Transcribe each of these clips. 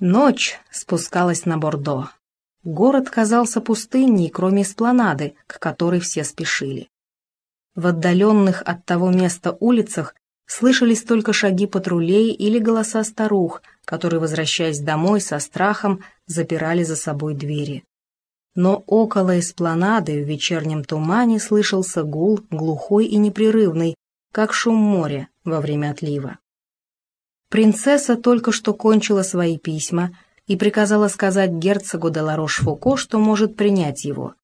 Ночь спускалась на Бордо. Город казался пустыней, кроме эспланады, к которой все спешили. В отдаленных от того места улицах слышались только шаги патрулей или голоса старух, которые, возвращаясь домой со страхом, запирали за собой двери. Но около эспланады в вечернем тумане слышался гул, глухой и непрерывный, как шум моря во время отлива. Принцесса только что кончила свои письма и приказала сказать герцогу де Ларош-Фуко, что может принять его.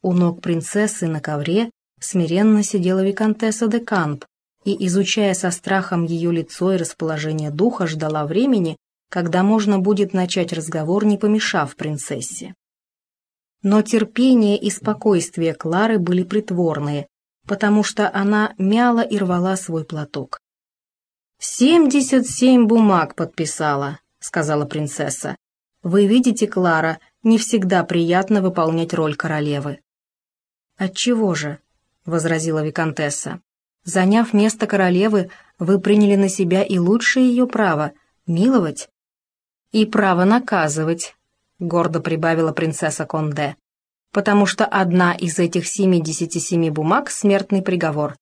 У ног принцессы на ковре смиренно сидела виконтесса де Камп и, изучая со страхом ее лицо и расположение духа, ждала времени, когда можно будет начать разговор, не помешав принцессе. Но терпение и спокойствие Клары были притворные, потому что она мяла и рвала свой платок. «Семьдесят семь бумаг подписала», — сказала принцесса. «Вы видите, Клара, не всегда приятно выполнять роль королевы». «Отчего же?» — возразила виконтесса. «Заняв место королевы, вы приняли на себя и лучшее ее право — миловать». «И право наказывать», — гордо прибавила принцесса Конде, «потому что одна из этих семидесяти семи бумаг — смертный приговор,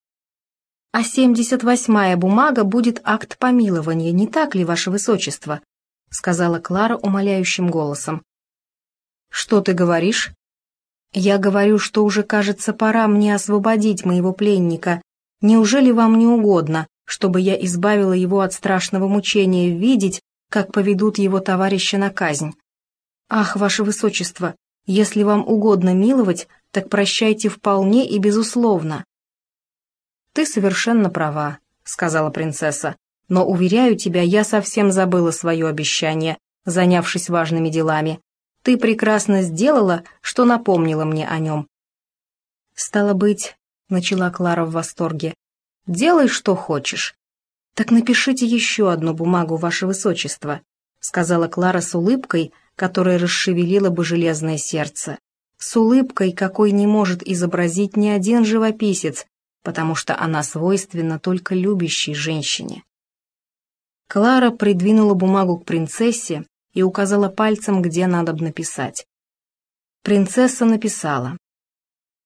а семьдесят восьмая бумага будет акт помилования, не так ли, ваше высочество?» — сказала Клара умоляющим голосом. «Что ты говоришь?» «Я говорю, что уже, кажется, пора мне освободить моего пленника. Неужели вам не угодно, чтобы я избавила его от страшного мучения видеть, как поведут его товарища на казнь? Ах, ваше высочество, если вам угодно миловать, так прощайте вполне и безусловно. «Ты совершенно права», — сказала принцесса. «Но, уверяю тебя, я совсем забыла свое обещание, занявшись важными делами. Ты прекрасно сделала, что напомнила мне о нем». «Стало быть», — начала Клара в восторге, — «делай, что хочешь». «Так напишите еще одну бумагу, ваше высочество», — сказала Клара с улыбкой, которая расшевелила бы железное сердце. С улыбкой, какой не может изобразить ни один живописец, потому что она свойственна только любящей женщине. Клара придвинула бумагу к принцессе и указала пальцем, где надо написать. Принцесса написала.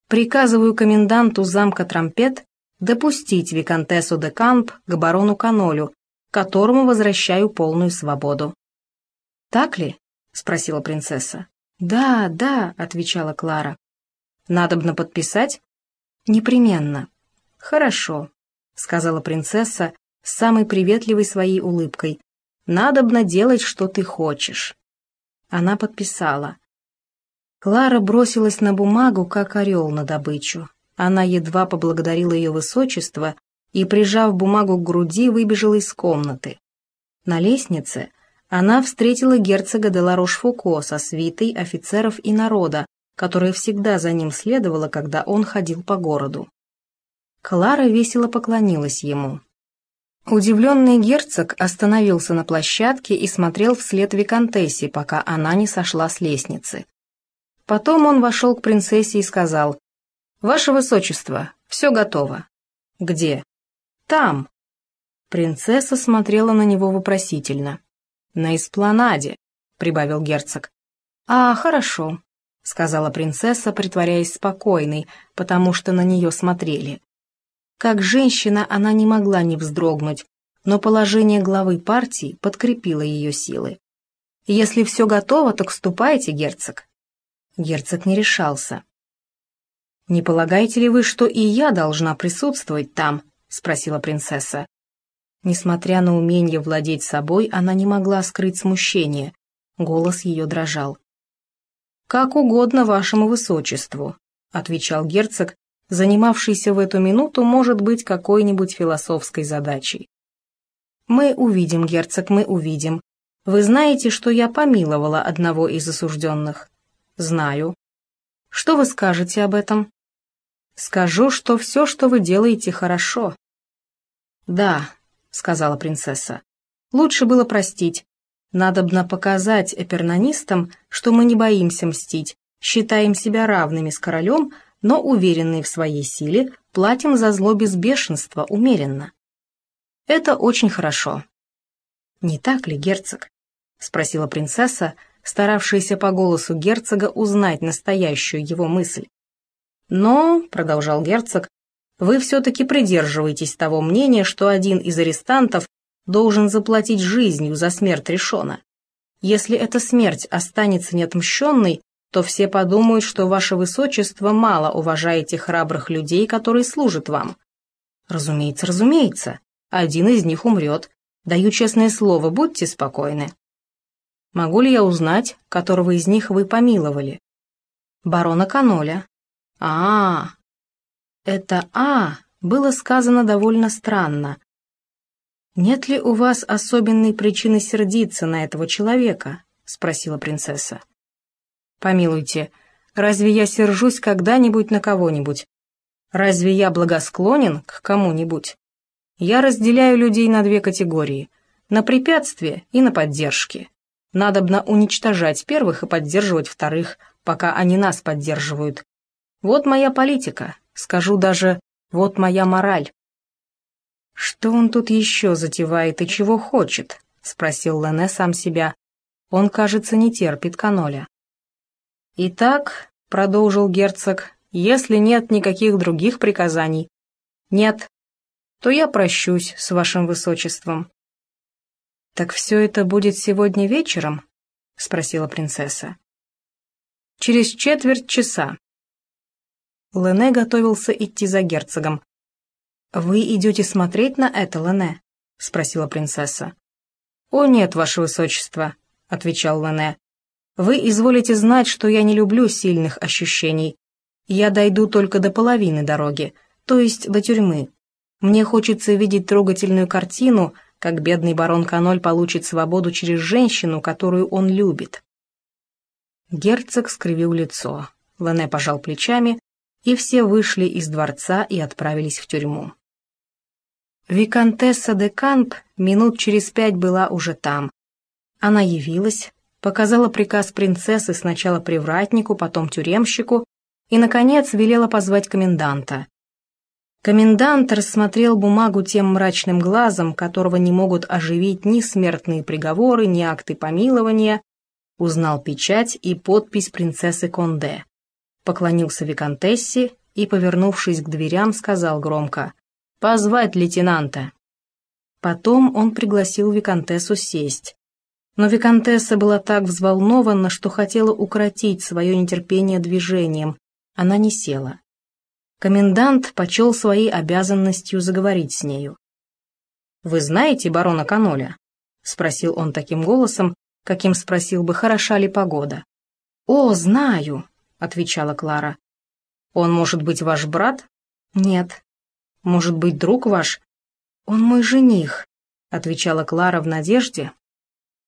«Приказываю коменданту замка Трампет допустить виконтессу де Камп к барону Канолю, которому возвращаю полную свободу». «Так ли?» — спросила принцесса. «Да, да», — отвечала Клара. «Надобно подписать?» «Непременно», «Хорошо», — сказала принцесса с самой приветливой своей улыбкой. «Надобно делать, что ты хочешь». Она подписала. Клара бросилась на бумагу, как орел на добычу. Она едва поблагодарила ее высочество и, прижав бумагу к груди, выбежала из комнаты. На лестнице она встретила герцога де Ларош-Фуко со свитой офицеров и народа, которая всегда за ним следовала, когда он ходил по городу. Клара весело поклонилась ему. Удивленный герцог остановился на площадке и смотрел вслед Викантессе, пока она не сошла с лестницы. Потом он вошел к принцессе и сказал, «Ваше высочество, все готово». «Где?» «Там». Принцесса смотрела на него вопросительно. «На эспланаде», — прибавил герцог. «А, хорошо», — сказала принцесса, притворяясь спокойной, потому что на нее смотрели. Как женщина она не могла не вздрогнуть, но положение главы партии подкрепило ее силы. «Если все готово, так ступайте, герцог». Герцог не решался. «Не полагаете ли вы, что и я должна присутствовать там?» — спросила принцесса. Несмотря на умение владеть собой, она не могла скрыть смущение. Голос ее дрожал. «Как угодно вашему высочеству», — отвечал герцог, занимавшийся в эту минуту, может быть какой-нибудь философской задачей. «Мы увидим, герцог, мы увидим. Вы знаете, что я помиловала одного из осужденных?» «Знаю». «Что вы скажете об этом?» «Скажу, что все, что вы делаете, хорошо». «Да», — сказала принцесса, — «лучше было простить. Надобно показать эпернонистам, что мы не боимся мстить, считаем себя равными с королем, но, уверенные в своей силе, платим за зло без бешенства, умеренно. Это очень хорошо. Не так ли, герцог? — спросила принцесса, старавшаяся по голосу герцога узнать настоящую его мысль. «Но», — продолжал герцог, — «вы все-таки придерживаетесь того мнения, что один из арестантов должен заплатить жизнью за смерть Решона. Если эта смерть останется неотмщенной, то все подумают, что ваше высочество мало уважаете храбрых людей, которые служат вам. Разумеется, разумеется, один из них умрет. Даю честное слово, будьте спокойны. Могу ли я узнать, которого из них вы помиловали? Барона Каноля. А, -а, -а. это «а» было сказано довольно странно, «Нет ли у вас особенной причины сердиться на этого человека?» — спросила принцесса. «Помилуйте, разве я сержусь когда-нибудь на кого-нибудь? Разве я благосклонен к кому-нибудь? Я разделяю людей на две категории — на препятствия и на поддержки. Надобно уничтожать первых и поддерживать вторых, пока они нас поддерживают. Вот моя политика, скажу даже, вот моя мораль. «Что он тут еще затевает и чего хочет?» — спросил Лене сам себя. Он, кажется, не терпит каноля. «Итак», — продолжил герцог, — «если нет никаких других приказаний...» «Нет, то я прощусь с вашим высочеством». «Так все это будет сегодня вечером?» — спросила принцесса. «Через четверть часа». Лене готовился идти за герцогом. «Вы идете смотреть на это, Лене?» — спросила принцесса. «О нет, ваше высочество», — отвечал Лене. «Вы изволите знать, что я не люблю сильных ощущений. Я дойду только до половины дороги, то есть до тюрьмы. Мне хочется видеть трогательную картину, как бедный барон Каноль получит свободу через женщину, которую он любит». Герцог скривил лицо. Лене пожал плечами, и все вышли из дворца и отправились в тюрьму. Викантесса де Камп минут через пять была уже там. Она явилась, показала приказ принцессы сначала привратнику, потом тюремщику и, наконец, велела позвать коменданта. Комендант рассмотрел бумагу тем мрачным глазом, которого не могут оживить ни смертные приговоры, ни акты помилования, узнал печать и подпись принцессы Конде, поклонился виконтессе и, повернувшись к дверям, сказал громко Позвать лейтенанта. Потом он пригласил Викантессу сесть. Но Викантесса была так взволнована, что хотела укротить свое нетерпение движением. Она не села. Комендант почел своей обязанностью заговорить с нею. «Вы знаете барона Каноля?» — спросил он таким голосом, каким спросил бы, хороша ли погода. «О, знаю», — отвечала Клара. «Он может быть ваш брат?» «Нет, может быть, друг ваш?» «Он мой жених», — отвечала Клара в надежде,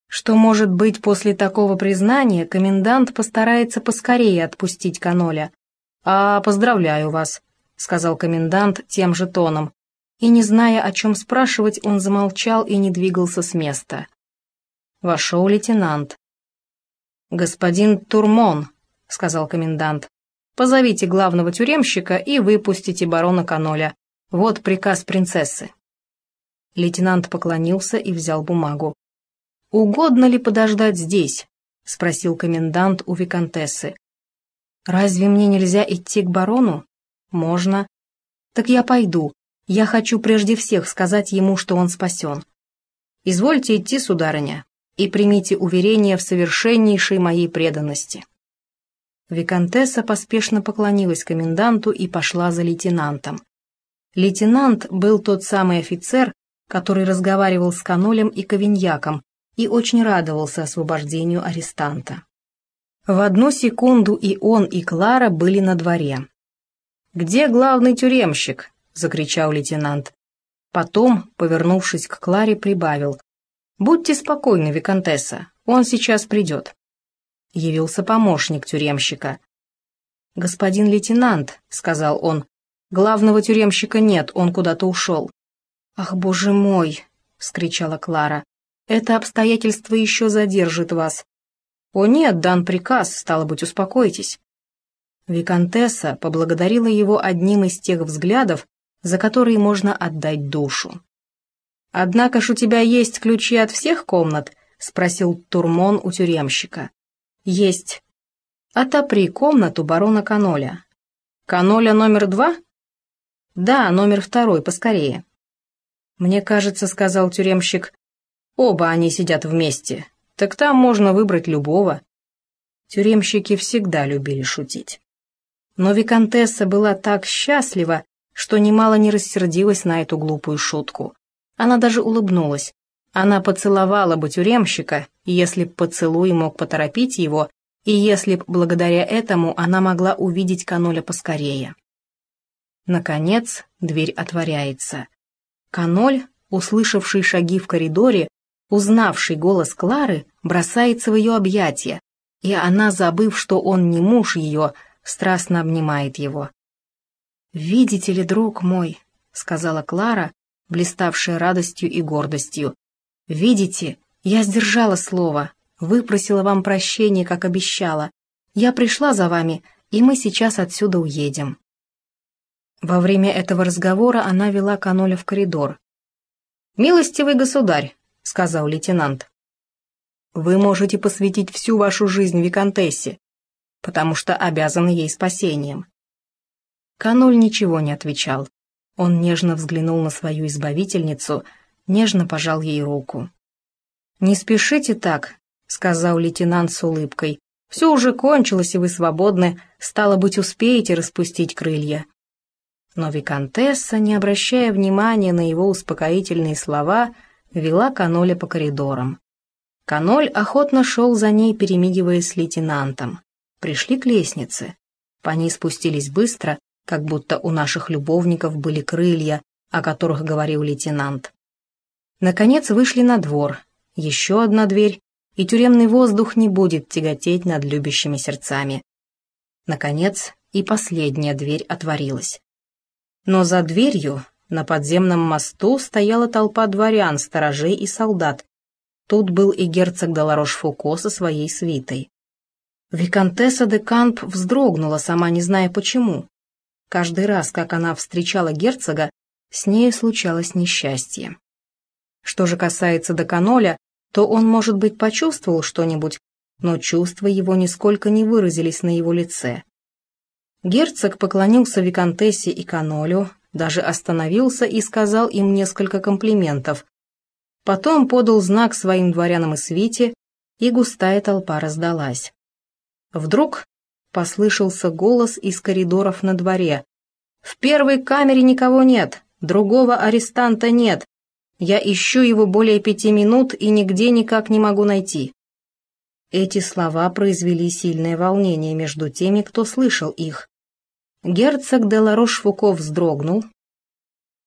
что, может быть, после такого признания комендант постарается поскорее отпустить Каноля. «А, поздравляю вас», — сказал комендант тем же тоном. И, не зная, о чем спрашивать, он замолчал и не двигался с места. Вошел лейтенант. «Господин Турмон», — сказал комендант, — «позовите главного тюремщика и выпустите барона Каноля. Вот приказ принцессы». Лейтенант поклонился и взял бумагу. «Угодно ли подождать здесь?» — спросил комендант у виконтессы. «Разве мне нельзя идти к барону?» «Можно». «Так я пойду. Я хочу прежде всех сказать ему, что он спасен». «Извольте идти, сударыня, и примите уверение в совершеннейшей моей преданности». Викантесса поспешно поклонилась коменданту и пошла за лейтенантом. Лейтенант был тот самый офицер, который разговаривал с Канолем и Ковиньяком и очень радовался освобождению арестанта. В одну секунду и он, и Клара были на дворе. «Где главный тюремщик?» — закричал лейтенант. Потом, повернувшись к Кларе, прибавил. «Будьте спокойны, Викантесса, он сейчас придет». Явился помощник тюремщика. «Господин лейтенант», — сказал он, Главного тюремщика нет, он куда-то ушел». «Ах, боже мой!» — вскричала Клара. «Это обстоятельство еще задержит вас». «О нет, дан приказ, стало быть, успокойтесь». Викантесса поблагодарила его одним из тех взглядов, за которые можно отдать душу. «Однако ж у тебя есть ключи от всех комнат, — спросил Турмон у тюремщика. «Есть. Отопри комнату барона Каноля». «Каноля номер два?» «Да, номер второй, поскорее». «Мне кажется», — сказал тюремщик, — «оба они сидят вместе. Так там можно выбрать любого». Тюремщики всегда любили шутить. Но Викантесса была так счастлива, что немало не рассердилась на эту глупую шутку. Она даже улыбнулась. Она поцеловала бы тюремщика, если б поцелуй мог поторопить его, и если б благодаря этому она могла увидеть Каноля поскорее. Наконец, дверь отворяется. Каноль, услышавший шаги в коридоре, узнавший голос Клары, бросается в ее объятия, и она, забыв, что он не муж ее, страстно обнимает его. «Видите ли, друг мой», — сказала Клара, блиставшая радостью и гордостью, «видите, я сдержала слово, выпросила вам прощение, как обещала. Я пришла за вами, и мы сейчас отсюда уедем». Во время этого разговора она вела Каноля в коридор. «Милостивый государь», — сказал лейтенант, — «вы можете посвятить всю вашу жизнь Викантессе, потому что обязаны ей спасением. Кануль ничего не отвечал. Он нежно взглянул на свою избавительницу, нежно пожал ей руку. «Не спешите так», — сказал лейтенант с улыбкой. «Все уже кончилось, и вы свободны, стало быть, успеете распустить крылья». Но Викантесса, не обращая внимания на его успокоительные слова, вела Каноля по коридорам. Каноль охотно шел за ней, перемигиваясь с лейтенантом. Пришли к лестнице. По ней спустились быстро, как будто у наших любовников были крылья, о которых говорил лейтенант. Наконец вышли на двор, еще одна дверь, и тюремный воздух не будет тяготеть над любящими сердцами. Наконец и последняя дверь отворилась. Но за дверью на подземном мосту стояла толпа дворян, сторожей и солдат. Тут был и герцог Даларош-Фуко со своей свитой. Викантесса де Камп вздрогнула, сама не зная почему. Каждый раз, как она встречала герцога, с ней случалось несчастье. Что же касается Деканоля, то он, может быть, почувствовал что-нибудь, но чувства его нисколько не выразились на его лице. Герцог поклонился Викантессе и Канолю, даже остановился и сказал им несколько комплиментов. Потом подал знак своим дворянам и свите, и густая толпа раздалась. Вдруг послышался голос из коридоров на дворе. «В первой камере никого нет, другого арестанта нет. Я ищу его более пяти минут и нигде никак не могу найти». Эти слова произвели сильное волнение между теми, кто слышал их. Герцог де Ларош-Фуко вздрогнул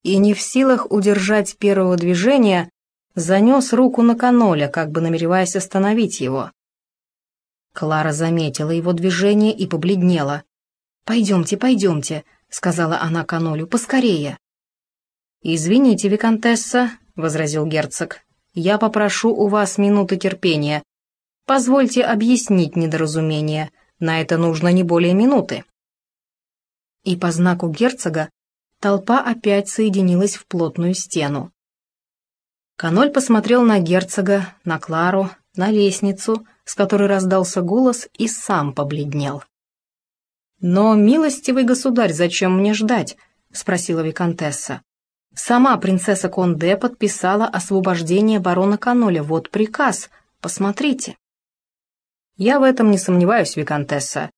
и, не в силах удержать первого движения, занес руку на каноля, как бы намереваясь остановить его. Клара заметила его движение и побледнела. «Пойдемте, пойдемте», — сказала она Канолю, — «поскорее». «Извините, Викантесса», — возразил герцог, — «я попрошу у вас минуты терпения. Позвольте объяснить недоразумение. На это нужно не более минуты». И по знаку герцога толпа опять соединилась в плотную стену. Каноль посмотрел на герцога, на Клару, на лестницу, с которой раздался голос, и сам побледнел. «Но, милостивый государь, зачем мне ждать?» — спросила виконтесса. «Сама принцесса Конде подписала освобождение барона Каноля. Вот приказ. Посмотрите». «Я в этом не сомневаюсь, виконтесса,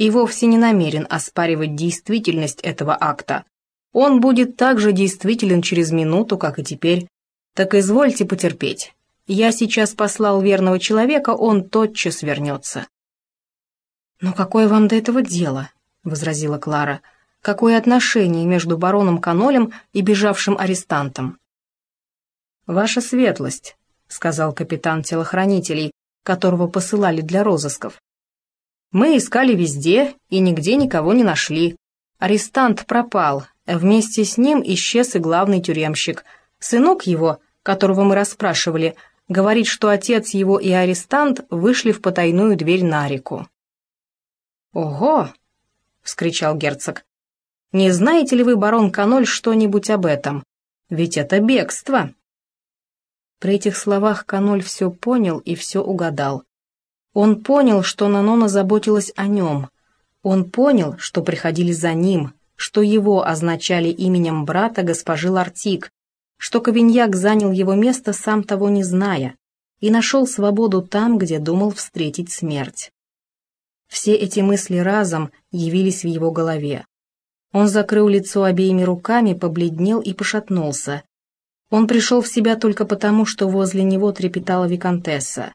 и вовсе не намерен оспаривать действительность этого акта. Он будет так же действителен через минуту, как и теперь. Так извольте потерпеть. Я сейчас послал верного человека, он тотчас вернется». «Но какое вам до этого дело?» — возразила Клара. «Какое отношение между бароном Канолем и бежавшим арестантом?» «Ваша светлость», — сказал капитан телохранителей, которого посылали для розысков. «Мы искали везде и нигде никого не нашли. Арестант пропал, вместе с ним исчез и главный тюремщик. Сынок его, которого мы расспрашивали, — говорит, что отец его и арестант вышли в потайную дверь на реку. «Ого!» — вскричал герцог. «Не знаете ли вы, барон Каноль, что-нибудь об этом? Ведь это бегство!» При этих словах Каноль все понял и все угадал. Он понял, что Нанона заботилась о нем. Он понял, что приходили за ним, что его означали именем брата госпожи Лартик, что Кавиньяк занял его место, сам того не зная, и нашел свободу там, где думал встретить смерть. Все эти мысли разом явились в его голове. Он закрыл лицо обеими руками, побледнел и пошатнулся. Он пришел в себя только потому, что возле него трепетала виконтесса.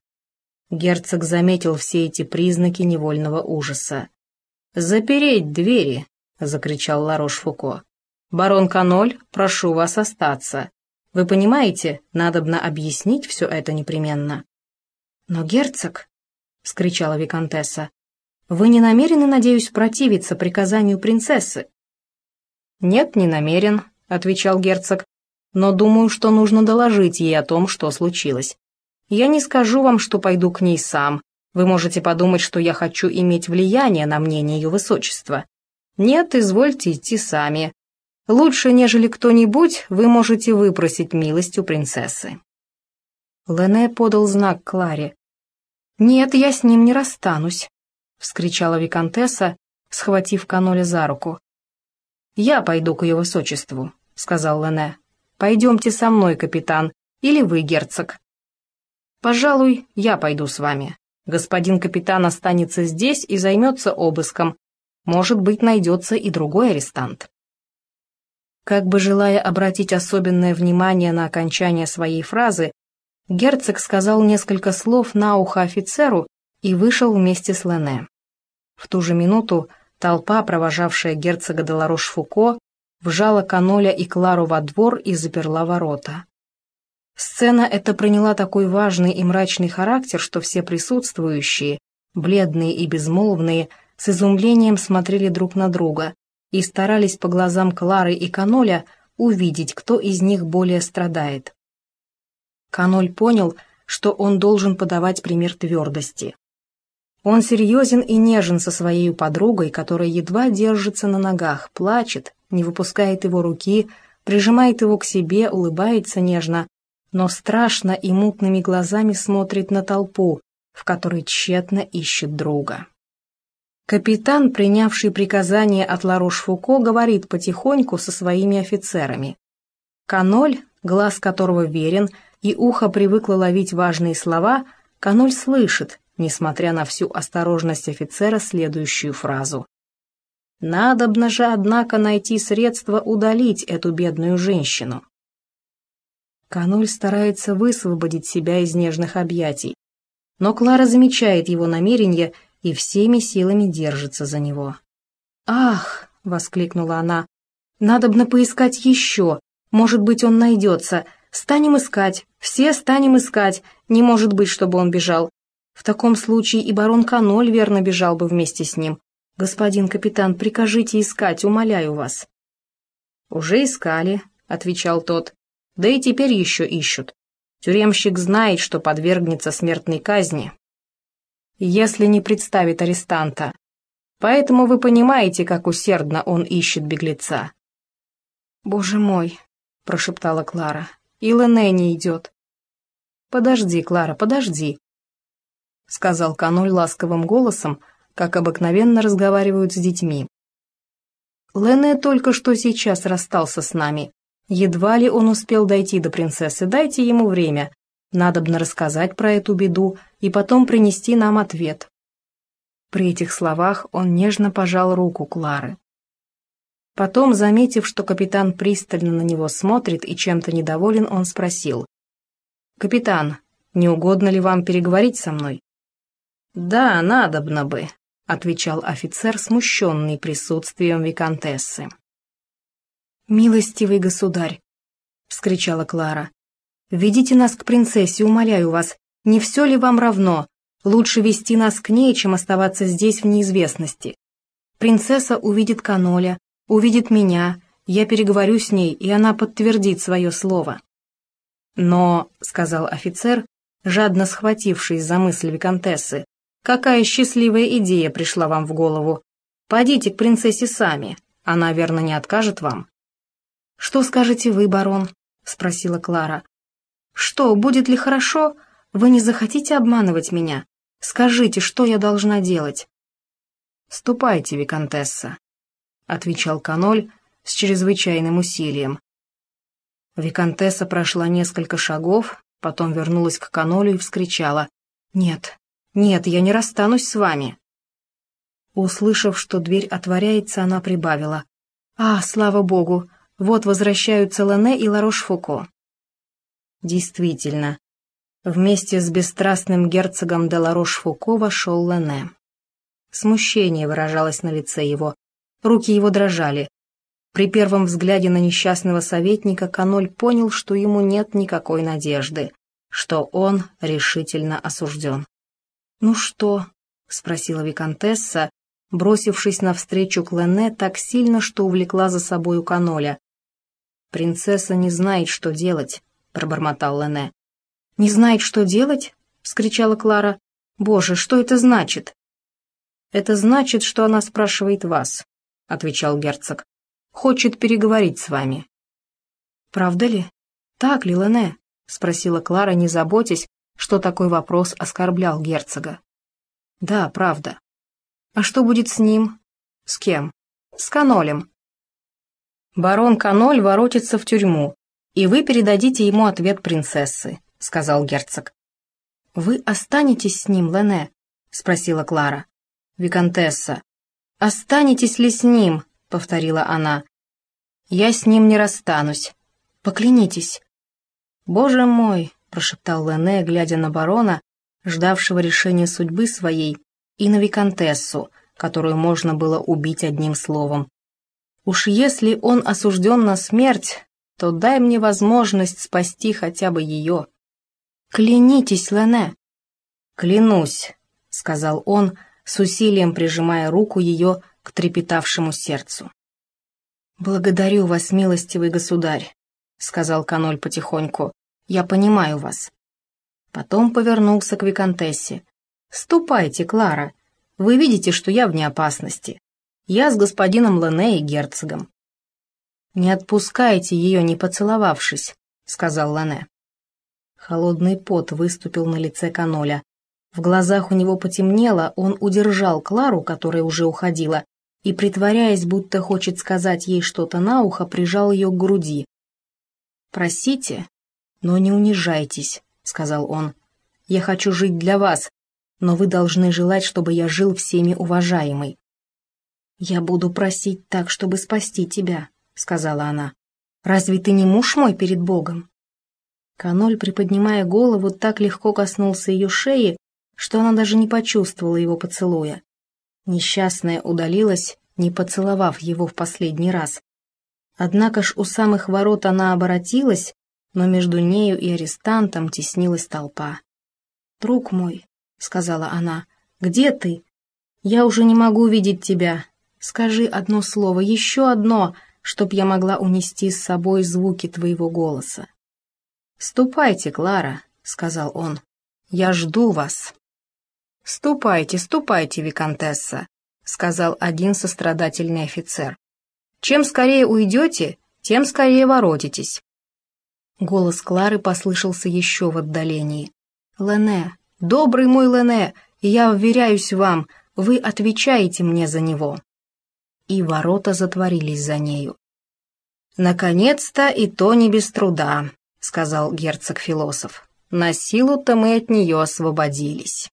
Герцог заметил все эти признаки невольного ужаса. «Запереть двери!» — закричал Ларош-Фуко. «Барон Каноль, прошу вас остаться. Вы понимаете, надобно объяснить все это непременно». «Но герцог!» — вскричала виконтесса. «Вы не намерены, надеюсь, противиться приказанию принцессы?» «Нет, не намерен», — отвечал герцог, «но думаю, что нужно доложить ей о том, что случилось. Я не скажу вам, что пойду к ней сам. Вы можете подумать, что я хочу иметь влияние на мнение ее высочества. Нет, извольте идти сами. Лучше, нежели кто-нибудь, вы можете выпросить милость у принцессы». Лене подал знак Кларе. «Нет, я с ним не расстанусь», — вскричала виконтесса, схватив Каноля за руку. «Я пойду к ее высочеству», — сказал Лене. «Пойдемте со мной, капитан, или вы, герцог». «Пожалуй, я пойду с вами. Господин капитан останется здесь и займется обыском. Может быть, найдется и другой арестант». Как бы желая обратить особенное внимание на окончание своей фразы, герцог сказал несколько слов на ухо офицеру и вышел вместе с Лене. В ту же минуту Толпа, провожавшая герцога де Ларош-Фуко, вжала Каноля и Клару во двор и заперла ворота. Сцена эта приняла такой важный и мрачный характер, что все присутствующие, бледные и безмолвные, с изумлением смотрели друг на друга и старались по глазам Клары и Каноля увидеть, кто из них более страдает. Каноль понял, что он должен подавать пример твердости. Он серьезен и нежен со своей подругой, которая едва держится на ногах, плачет, не выпускает его руки, прижимает его к себе, улыбается нежно, но страшно и мутными глазами смотрит на толпу, в которой тщетно ищет друга. Капитан, принявший приказание от Ларош-Фуко, говорит потихоньку со своими офицерами. Каноль, глаз которого верен, и ухо привыкло ловить важные слова, Каноль слышит, несмотря на всю осторожность офицера, следующую фразу. «Надобно же, однако, найти средства удалить эту бедную женщину». Кануль старается высвободить себя из нежных объятий, но Клара замечает его намерение и всеми силами держится за него. «Ах!» — воскликнула она. «Надобно поискать еще. Может быть, он найдется. Станем искать. Все станем искать. Не может быть, чтобы он бежал. В таком случае и барон Каноль верно бежал бы вместе с ним. Господин капитан, прикажите искать, умоляю вас. Уже искали, отвечал тот. Да и теперь еще ищут. Тюремщик знает, что подвергнется смертной казни, если не представит арестанта. Поэтому вы понимаете, как усердно он ищет беглеца. «Боже мой!» — прошептала Клара. «И Лене не идет». «Подожди, Клара, подожди», — сказал Каноль ласковым голосом, как обыкновенно разговаривают с детьми. «Лене только что сейчас расстался с нами. Едва ли он успел дойти до принцессы, дайте ему время. Надобно рассказать про эту беду и потом принести нам ответ». При этих словах он нежно пожал руку Клары. Потом, заметив, что капитан пристально на него смотрит и чем-то недоволен, он спросил. «Капитан, не угодно ли вам переговорить со мной?» «Да, надобно бы», — отвечал офицер, смущенный присутствием виконтессы. «Милостивый государь!» — вскричала Клара. «Ведите нас к принцессе, умоляю вас. Не все ли вам равно? Лучше вести нас к ней, чем оставаться здесь в неизвестности. Принцесса увидит Каноля, увидит меня, я переговорю с ней, и она подтвердит свое слово». «Но», — сказал офицер, жадно схватившись за мысль виконтессы, Какая счастливая идея пришла вам в голову? Пойдите к принцессе сами, она, верно, не откажет вам». «Что скажете вы, барон?» — спросила Клара. Что, будет ли хорошо? Вы не захотите обманывать меня? Скажите, что я должна делать?» «Ступайте, Викантесса», — отвечал Каноль с чрезвычайным усилием. Викантесса прошла несколько шагов, потом вернулась к Канолю и вскричала. «Нет, нет, я не расстанусь с вами». Услышав, что дверь отворяется, она прибавила. «А, слава богу, вот возвращаются Лене и Ларош-Фуко». Действительно, вместе с бесстрастным герцогом де Ларош-Фуко вошел Лене. Смущение выражалось на лице его, руки его дрожали. При первом взгляде на несчастного советника Каноль понял, что ему нет никакой надежды, что он решительно осужден. «Ну что?» — спросила виконтесса, бросившись навстречу к Лене так сильно, что увлекла за собою Каноля. «Принцесса не знает, что делать», — пробормотал Лене. «Не знает, что делать?» — вскричала Клара. «Боже, что это значит?» «Это значит, что она спрашивает вас», — отвечал герцог. «Хочет переговорить с вами». «Правда ли? Так ли, Лене?» — спросила Клара, не заботясь, что такой вопрос оскорблял герцога. «Да, правда. А что будет с ним? С кем? С Канолем. Барон Каноль воротится в тюрьму, и вы передадите ему ответ принцессы», — сказал герцог. «Вы останетесь с ним, Лене?» — спросила Клара. «Викантесса». «Останетесь ли с ним?» — повторила она. «Я с ним не расстанусь. Поклянитесь». «Боже мой!» — прошептал Лене, глядя на барона, ждавшего решения судьбы своей, и на виконтессу, которую можно было убить одним словом. «Уж если он осужден на смерть, то дай мне возможность спасти хотя бы ее». «Клянитесь, Лене!» «Клянусь», — сказал он, с усилием прижимая руку ее к трепетавшему сердцу. «Благодарю вас, милостивый государь», — сказал Каноль потихоньку. «Я понимаю вас». Потом повернулся к Викантессе. «Ступайте, Клара. Вы видите, что я вне опасности. Я с господином Лене и герцогом». «Не отпускайте ее, не поцеловавшись», — сказал Лене. Холодный пот выступил на лице Каноля. В глазах у него потемнело, он удержал Клару, которая уже уходила, и, притворяясь, будто хочет сказать ей что-то на ухо, прижал ее к груди. «Просите, но не унижайтесь», — сказал он. «Я хочу жить для вас, но вы должны желать, чтобы я жил всеми уважаемый». «Я буду просить так, чтобы спасти тебя», — сказала она. «Разве ты не муж мой перед Богом?» Каноль, приподнимая голову, так легко коснулся ее шеи, что она даже не почувствовала его поцелуя. Несчастная удалилась, не поцеловав его в последний раз. Однако ж у самых ворот она оборотилась, но между нею и арестантом теснилась толпа. «Друг мой», — сказала она, — «где ты? Я уже не могу видеть тебя. Скажи одно слово, еще одно, чтоб я могла унести с собой звуки твоего голоса». «Ступайте, Клара», — сказал он, — «я жду вас». «Ступайте, ступайте, виконтесса», — сказал один сострадательный офицер. «Чем скорее уйдете, тем скорее воротитесь». Голос Клары послышался еще в отдалении. «Лене, добрый мой Лене, я уверяюсь вам, вы отвечаете мне за него». И ворота затворились за нею. «Наконец-то и то не без труда», — сказал герцог-философ. «На силу-то мы от нее освободились».